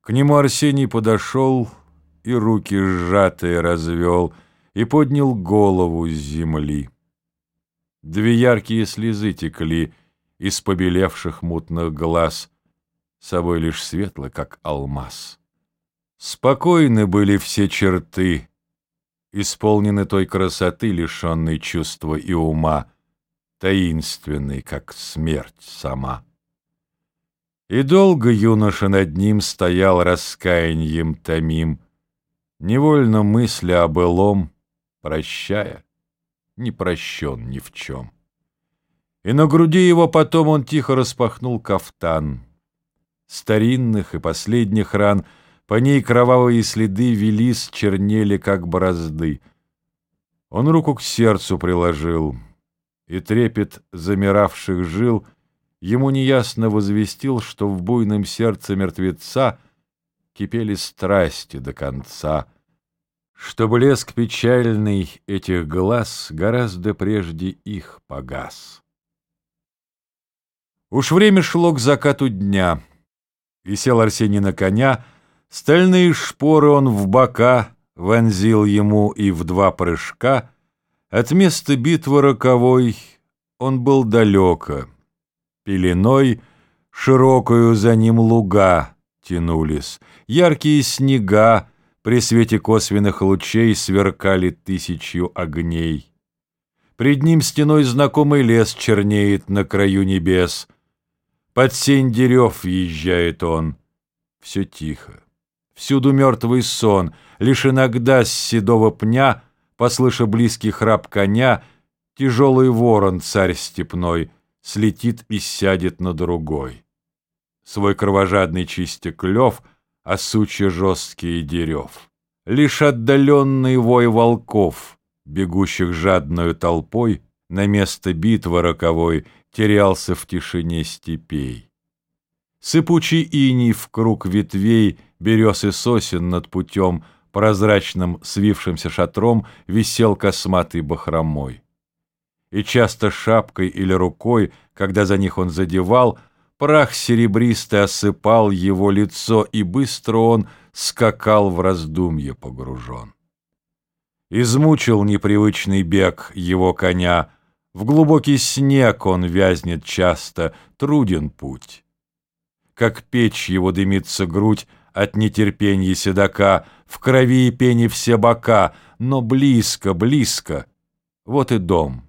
К нему Арсений подошел и руки сжатые развел, и поднял голову с земли. Две яркие слезы текли из побелевших мутных глаз, собой лишь светло, как алмаз. Спокойны были все черты, исполнены той красоты, лишенной чувства и ума, таинственной, как смерть сама. И долго юноша над ним стоял раскаяньем томим, Невольно мысля о былом, прощая, не прощен ни в чем. И на груди его потом он тихо распахнул кафтан. Старинных и последних ран по ней кровавые следы велись, чернели, как борозды. Он руку к сердцу приложил, и трепет замиравших жил — ему неясно возвестил, что в буйном сердце мертвеца кипели страсти до конца, что блеск печальный этих глаз гораздо прежде их погас. Уж время шло к закату дня, и сел Арсений на коня, стальные шпоры он в бока вонзил ему и в два прыжка, от места битвы роковой он был далеко — Пеленой широкую за ним луга тянулись, яркие снега при свете косвенных лучей сверкали тысячью огней. Пред ним стеной знакомый лес чернеет на краю небес. Под сень дерев въезжает он. Все тихо. Всюду мертвый сон, лишь иногда с седого пня, Послыша близкий храп коня, Тяжелый ворон, царь степной — слетит и сядет на другой. Свой кровожадный чистик лев, а сучья жесткие дерев. Лишь отдаленный вой волков, бегущих жадную толпой, на место битвы роковой терялся в тишине степей. Сыпучий иней в круг ветвей, берез и сосен над путем, прозрачным свившимся шатром висел косматый бахромой и часто шапкой или рукой, когда за них он задевал, прах серебристый осыпал его лицо, и быстро он скакал в раздумье погружен. Измучил непривычный бег его коня, в глубокий снег он вязнет часто, труден путь. Как печь его дымится грудь от нетерпения седока, в крови и пене все бока, но близко, близко, вот и дом —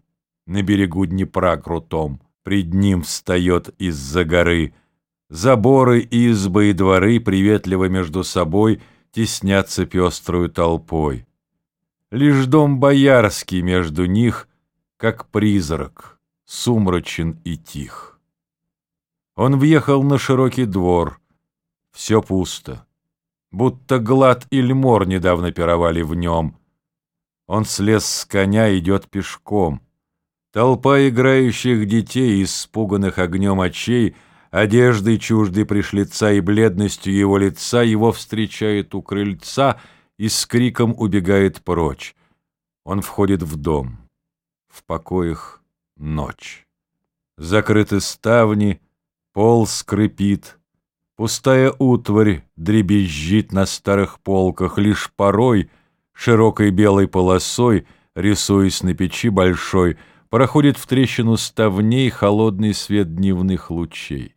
на берегу Днепра крутом, пред ним встает из-за горы. Заборы, избы и дворы приветливо между собой теснятся пеструю толпой. Лишь дом боярский между них, как призрак, сумрачен и тих. Он въехал на широкий двор, все пусто, будто глад или мор недавно пировали в нем. Он слез с коня, идет пешком — Толпа играющих детей, испуганных огнем очей, одеждой чуждой пришлица и бледностью его лица его встречает у крыльца и с криком убегает прочь. Он входит в дом. В покоях ночь. Закрыты ставни, пол скрипит, Пустая утварь дребезжит на старых полках, Лишь порой широкой белой полосой, Рисуясь на печи большой, проходит в трещину ставней холодный свет дневных лучей.